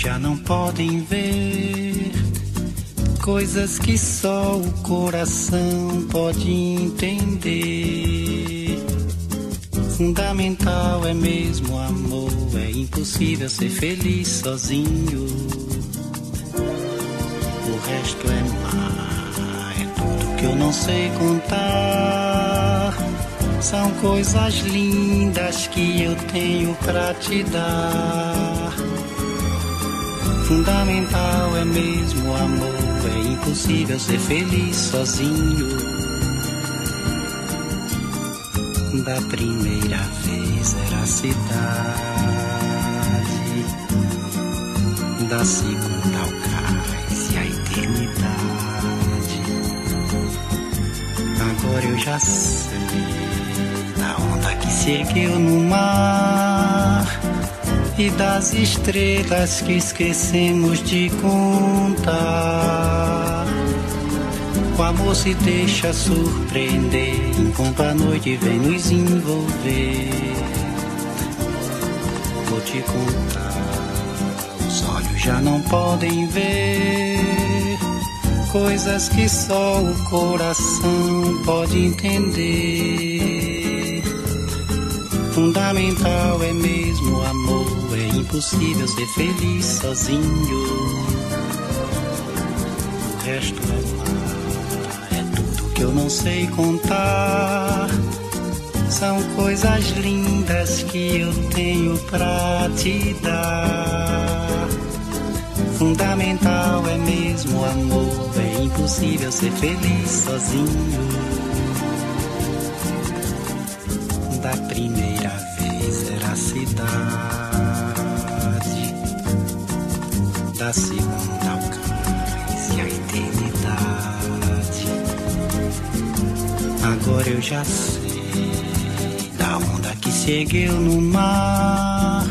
já não podem ver coisas que só o coração pode entender. Fundamental é mesmo amor, é impossível ser feliz sozinho. O resto é mar, é tudo que eu não sei contar. São coisas lindas que eu tenho pra te dar. Fundamental é mesmo amor, é impossível ser feliz sozinho. Da primeira vez era a cidade, da segunda ao cais e a eternidade. Agora eu já sei da onda que se ergueu no mar e das estrelas que esquecemos de contar. O amor se deixa surpreender enquanto a noite vem nos envolver. Vou te contar, os olhos já não podem ver coisas que só o coração pode entender. Fundamental é mesmo amor, impossível ser feliz sozinho. O resto é mar, é tudo que eu não sei contar. São coisas lindas que eu tenho pra te dar. Fundamental é mesmo o amor, é impossível ser feliz sozinho. Da primeira vez era cidade, da segunda ao cais e a eternidade. Agora eu já sei da onda que se ergueu no mar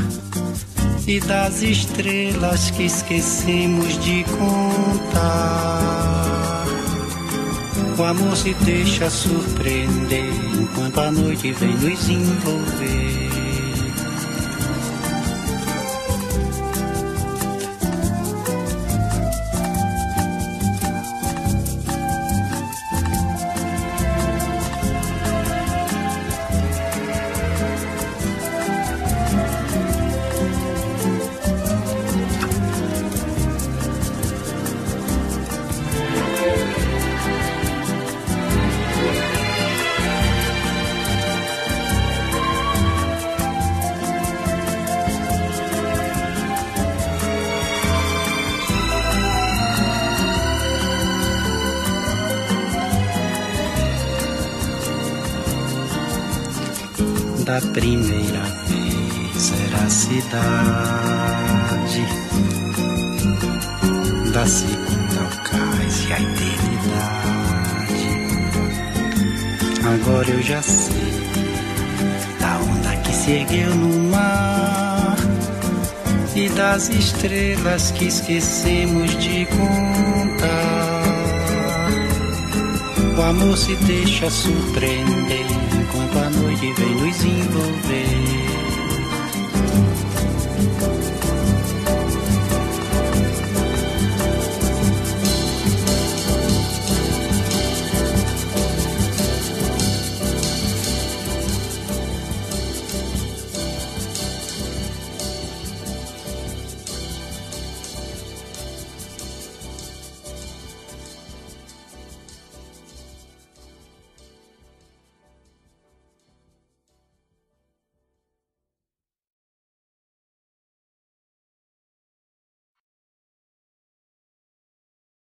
e das estrelas que esquecemos de contar. O amor se deixa surpreender enquanto a noite vem nos envolver. Da primeira vez era a cidade, da segunda ao cais e a eternidade. Agora eu já sei da onda que se ergueu no mar e das estrelas que esquecemos de contar. O amor se deixa surpreender enquanto a noite vem nos envolver.